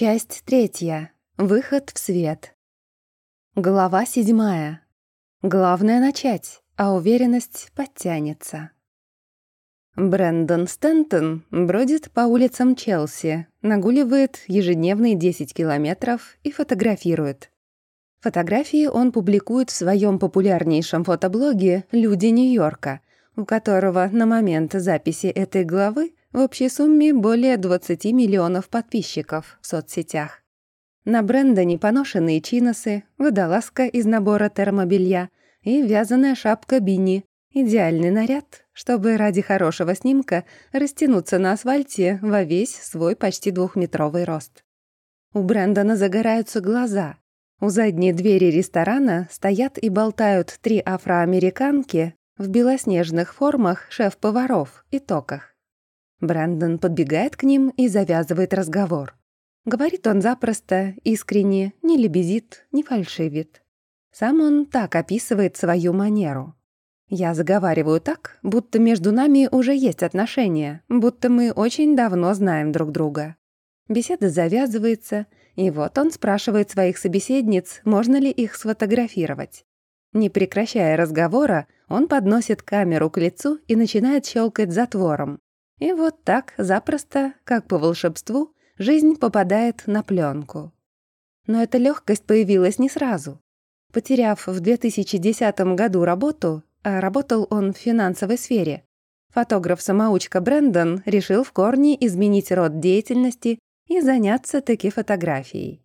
Часть третья. Выход в свет. Глава седьмая. Главное начать, а уверенность подтянется. Брэндон Стентон бродит по улицам Челси, нагуливает ежедневные 10 километров и фотографирует. Фотографии он публикует в своем популярнейшем фотоблоге «Люди Нью-Йорка», у которого на момент записи этой главы в общей сумме более 20 миллионов подписчиков в соцсетях. На Брэндоне поношенные чиносы, водолазка из набора термобелья и вязаная шапка Бини. Идеальный наряд, чтобы ради хорошего снимка растянуться на асфальте во весь свой почти двухметровый рост. У Брэндона загораются глаза, у задней двери ресторана стоят и болтают три афроамериканки в белоснежных формах шеф-поваров и токах. Брэндон подбегает к ним и завязывает разговор. Говорит он запросто, искренне, не лебезит, не фальшивит. Сам он так описывает свою манеру. Я заговариваю так, будто между нами уже есть отношения, будто мы очень давно знаем друг друга. Беседа завязывается, и вот он спрашивает своих собеседниц, можно ли их сфотографировать. Не прекращая разговора, он подносит камеру к лицу и начинает щелкать затвором. И вот так, запросто, как по волшебству, жизнь попадает на пленку. Но эта легкость появилась не сразу. Потеряв в 2010 году работу, а работал он в финансовой сфере, фотограф-самоучка Брэндон решил в корне изменить род деятельности и заняться таки фотографией.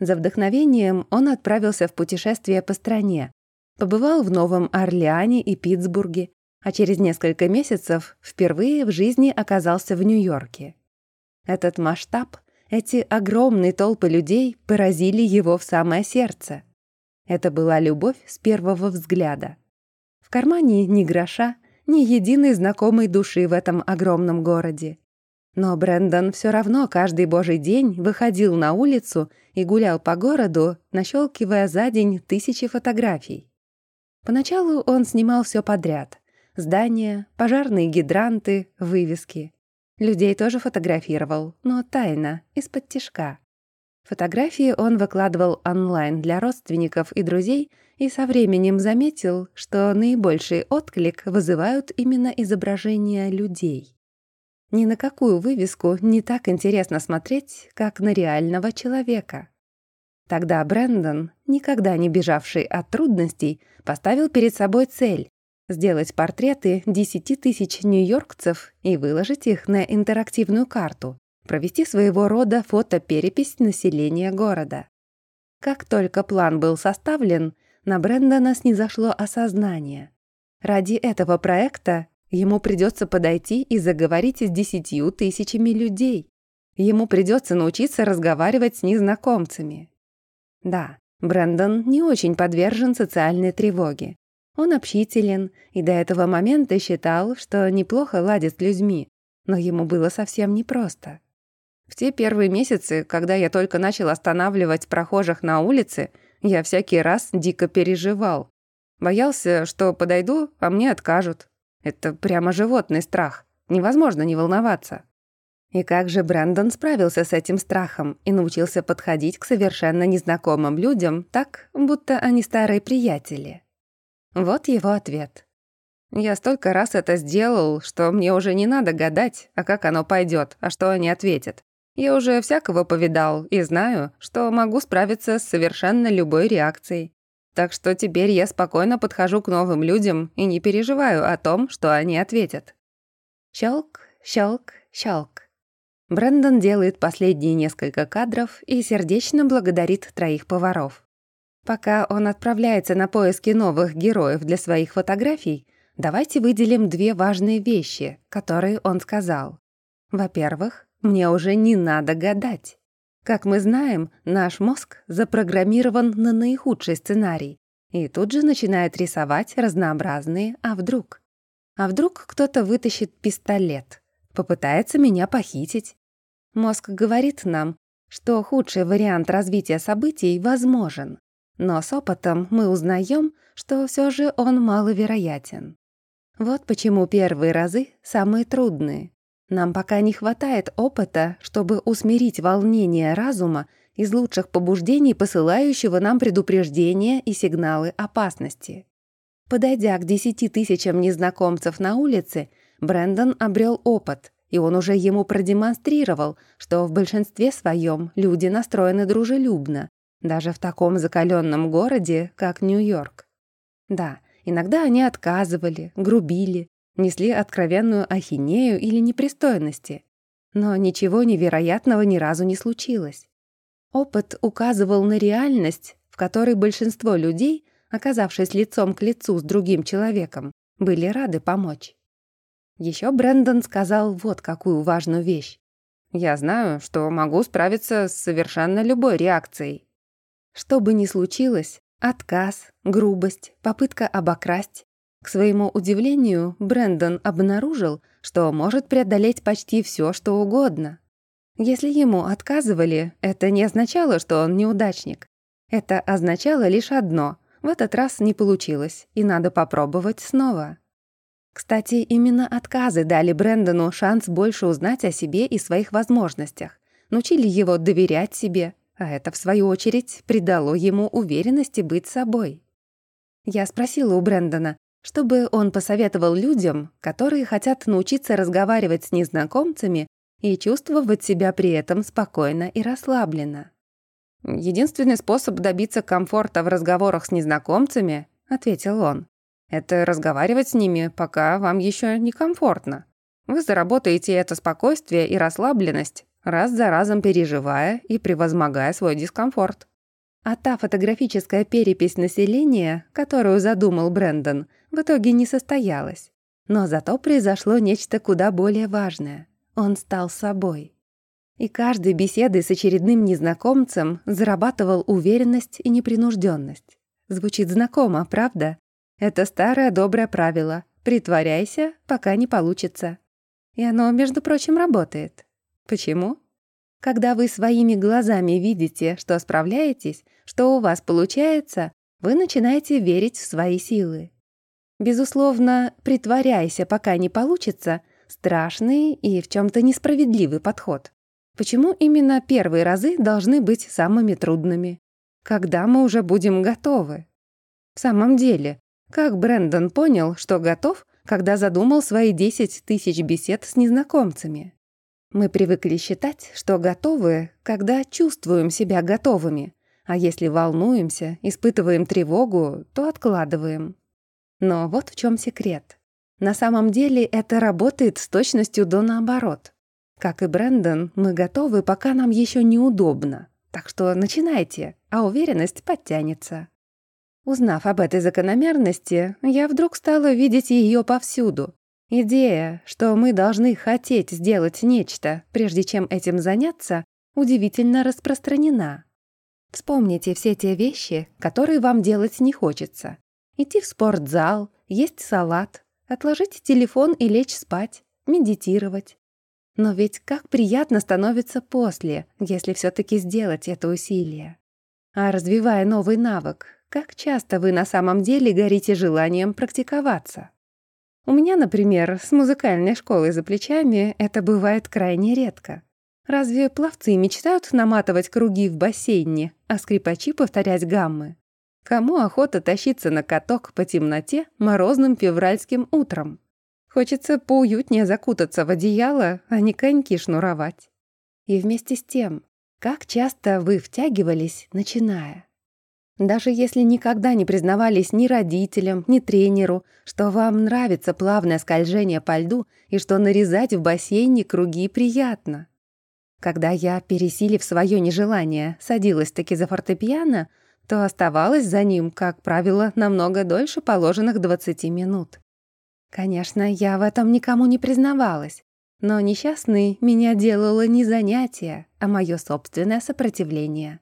За вдохновением он отправился в путешествие по стране, побывал в Новом Орлеане и Питтсбурге, а через несколько месяцев впервые в жизни оказался в Нью-Йорке. Этот масштаб, эти огромные толпы людей поразили его в самое сердце. Это была любовь с первого взгляда. В кармане ни гроша, ни единой знакомой души в этом огромном городе. Но Брэндон все равно каждый божий день выходил на улицу и гулял по городу, нащелкивая за день тысячи фотографий. Поначалу он снимал все подряд. Здания, пожарные гидранты, вывески. Людей тоже фотографировал, но тайно, из-под тишка. Фотографии он выкладывал онлайн для родственников и друзей и со временем заметил, что наибольший отклик вызывают именно изображения людей. Ни на какую вывеску не так интересно смотреть, как на реального человека. Тогда Брэндон, никогда не бежавший от трудностей, поставил перед собой цель — сделать портреты 10 тысяч нью-йоркцев и выложить их на интерактивную карту, провести своего рода фотоперепись населения города. Как только план был составлен, на Брэндона снизошло осознание. Ради этого проекта Ему придется подойти и заговорить с десятью тысячами людей. Ему придется научиться разговаривать с незнакомцами. Да, Брэндон не очень подвержен социальной тревоге. Он общителен и до этого момента считал, что неплохо ладит с людьми, но ему было совсем непросто. В те первые месяцы, когда я только начал останавливать прохожих на улице, я всякий раз дико переживал. Боялся, что подойду, а мне откажут, это прямо животный страх. Невозможно не волноваться. И как же Брэндон справился с этим страхом и научился подходить к совершенно незнакомым людям так, будто они старые приятели? Вот его ответ. Я столько раз это сделал, что мне уже не надо гадать, а как оно пойдет, а что они ответят. Я уже всякого повидал и знаю, что могу справиться с совершенно любой реакцией. Так что теперь я спокойно подхожу к новым людям и не переживаю о том, что они ответят. Щелк, щелк, щелк. Брэндон делает последние несколько кадров и сердечно благодарит троих поваров. Пока он отправляется на поиски новых героев для своих фотографий, давайте выделим две важные вещи, которые он сказал. Во-первых, мне уже не надо гадать. Как мы знаем, наш мозг запрограммирован на наихудший сценарий и тут же начинает рисовать разнообразные «а вдруг?». А вдруг кто-то вытащит пистолет, попытается меня похитить? Мозг говорит нам, что худший вариант развития событий возможен, но с опытом мы узнаем, что все же он маловероятен. Вот почему первые разы самые трудные. Нам пока не хватает опыта, чтобы усмирить волнение разума из лучших побуждений, посылающего нам предупреждения и сигналы опасности. Подойдя к десяти тысячам незнакомцев на улице, Брэндон обрел опыт, и он уже ему продемонстрировал, что в большинстве своем люди настроены дружелюбно, даже в таком закаленном городе, как Нью-Йорк. Да, иногда они отказывали, грубили, несли откровенную ахинею или непристойности. Но ничего невероятного ни разу не случилось. Опыт указывал на реальность, в которой большинство людей, оказавшись лицом к лицу с другим человеком, были рады помочь. Еще Брэндон сказал вот какую важную вещь. «Я знаю, что могу справиться с совершенно любой реакцией». Что бы ни случилось, отказ, грубость, попытка обокрасть, к своему удивлению, Брэндон обнаружил, что может преодолеть почти все, что угодно. Если ему отказывали, это не означало, что он неудачник. Это означало лишь одно — в этот раз не получилось, и надо попробовать снова. Кстати, именно отказы дали Брэндону шанс больше узнать о себе и своих возможностях, научили его доверять себе, а это, в свою очередь, придало ему уверенности быть собой. Я спросила у Брэндона, чтобы он посоветовал людям, которые хотят научиться разговаривать с незнакомцами и чувствовать себя при этом спокойно и расслабленно. «Единственный способ добиться комфорта в разговорах с незнакомцами», — ответил он, «это разговаривать с ними, пока вам еще некомфортно. Вы заработаете это спокойствие и расслабленность, раз за разом переживая и превозмогая свой дискомфорт». А та фотографическая перепись населения, которую задумал Брэндон, в итоге не состоялась. Но зато произошло нечто куда более важное. Он стал собой. И каждой беседой с очередным незнакомцем зарабатывал уверенность и непринужденность. Звучит знакомо, правда? Это старое доброе правило «притворяйся, пока не получится». И оно, между прочим, работает. Почему? Когда вы своими глазами видите, что справляетесь, что у вас получается, вы начинаете верить в свои силы. Безусловно, притворяйся, пока не получится, страшный и в чем то несправедливый подход. Почему именно первые разы должны быть самыми трудными? Когда мы уже будем готовы? В самом деле, как Брэндон понял, что готов, когда задумал свои 10 тысяч бесед с незнакомцами? Мы привыкли считать, что готовы, когда чувствуем себя готовыми, а если волнуемся, испытываем тревогу, то откладываем. Но вот в чем секрет. На самом деле это работает с точностью до наоборот. Как и Брэндон, мы готовы, пока нам еще неудобно. Так что начинайте, а уверенность подтянется. Узнав об этой закономерности, я вдруг стала видеть ее повсюду. Идея, что мы должны хотеть сделать нечто, прежде чем этим заняться, удивительно распространена. Вспомните все те вещи, которые вам делать не хочется. Идти в спортзал, есть салат, отложить телефон и лечь спать, медитировать. Но ведь как приятно становится после, если все таки сделать это усилие. А развивая новый навык, как часто вы на самом деле горите желанием практиковаться? У меня, например, с музыкальной школой за плечами это бывает крайне редко. Разве пловцы мечтают наматывать круги в бассейне, а скрипачи повторять гаммы? Кому охота тащиться на каток по темноте морозным февральским утром? Хочется поуютнее закутаться в одеяло, а не коньки шнуровать. И вместе с тем, как часто вы втягивались, начиная? Даже если никогда не признавались ни родителям, ни тренеру, что вам нравится плавное скольжение по льду и что нарезать в бассейне круги приятно. Когда я, пересилив свое нежелание, садилась таки за фортепиано, то оставалась за ним, как правило, намного дольше положенных 20 минут. Конечно, я в этом никому не признавалась, но несчастный меня делало не занятие, а мое собственное сопротивление.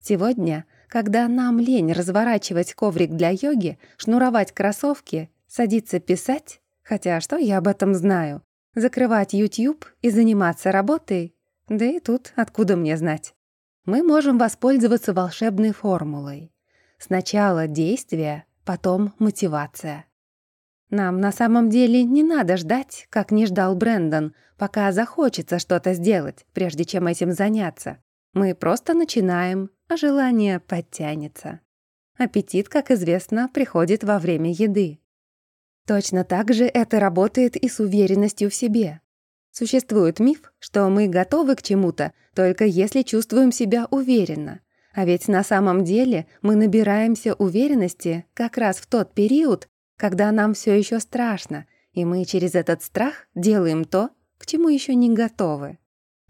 Сегодня, когда нам лень разворачивать коврик для йоги, шнуровать кроссовки, садиться писать, хотя что я об этом знаю, закрывать YouTube и заниматься работой, да и тут откуда мне знать мы можем воспользоваться волшебной формулой. Сначала действие, потом мотивация. Нам на самом деле не надо ждать, как не ждал Брэндон, пока захочется что-то сделать, прежде чем этим заняться. Мы просто начинаем, а желание подтянется. Аппетит, как известно, приходит во время еды. Точно так же это работает и с уверенностью в себе. Существует миф, что мы готовы к чему-то, только если чувствуем себя уверенно. А ведь на самом деле мы набираемся уверенности как раз в тот период, когда нам все еще страшно, и мы через этот страх делаем то, к чему еще не готовы.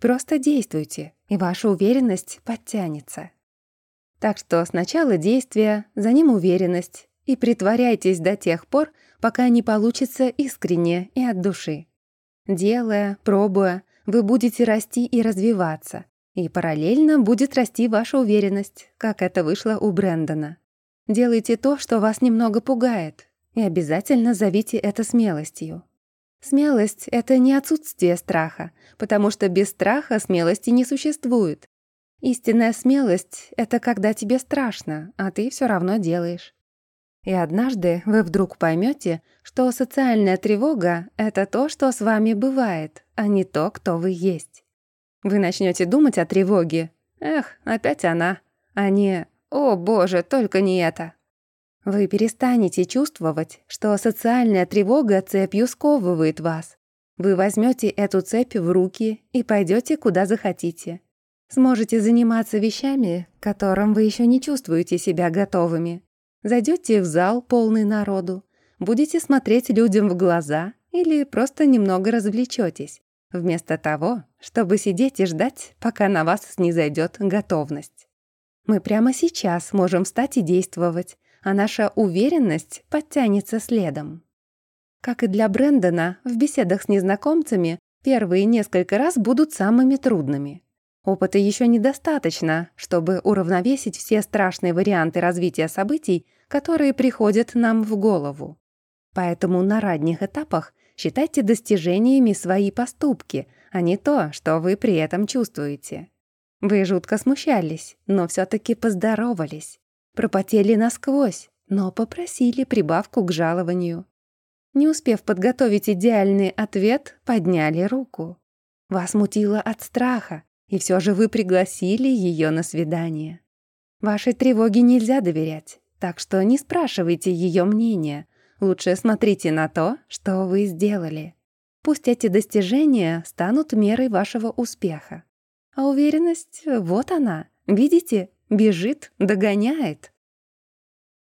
Просто действуйте, и ваша уверенность подтянется. Так что сначала действие, за ним уверенность, и притворяйтесь до тех пор, пока не получится искренне и от души. Делая, пробуя, вы будете расти и развиваться, и параллельно будет расти ваша уверенность, как это вышло у Брэндона. Делайте то, что вас немного пугает, и обязательно зовите это смелостью. Смелость — это не отсутствие страха, потому что без страха смелости не существует. Истинная смелость — это когда тебе страшно, а ты все равно делаешь. И однажды вы вдруг поймете, что социальная тревога — это то, что с вами бывает, а не то, кто вы есть. Вы начнете думать о тревоге. Эх, опять она. А не «О, боже, только не это». Вы перестанете чувствовать, что социальная тревога цепью сковывает вас. Вы возьмете эту цепь в руки и пойдете куда захотите. Сможете заниматься вещами, которым вы еще не чувствуете себя готовыми. Зайдете в зал, полный народу, будете смотреть людям в глаза или просто немного развлечетесь, вместо того, чтобы сидеть и ждать, пока на вас снизойдет готовность. Мы прямо сейчас можем встать и действовать, а наша уверенность подтянется следом. Как и для Брэндона, в беседах с незнакомцами первые несколько раз будут самыми трудными. Опыта еще недостаточно, чтобы уравновесить все страшные варианты развития событий, которые приходят нам в голову. Поэтому на ранних этапах считайте достижениями свои поступки, а не то, что вы при этом чувствуете. Вы жутко смущались, но все таки поздоровались. Пропотели насквозь, но попросили прибавку к жалованию. Не успев подготовить идеальный ответ, подняли руку. Вас мутило от страха, и все же вы пригласили ее на свидание. Вашей тревоге нельзя доверять, так что не спрашивайте ее мнения. Лучше смотрите на то, что вы сделали. Пусть эти достижения станут мерой вашего успеха. А уверенность — вот она, видите, Бежит, догоняет.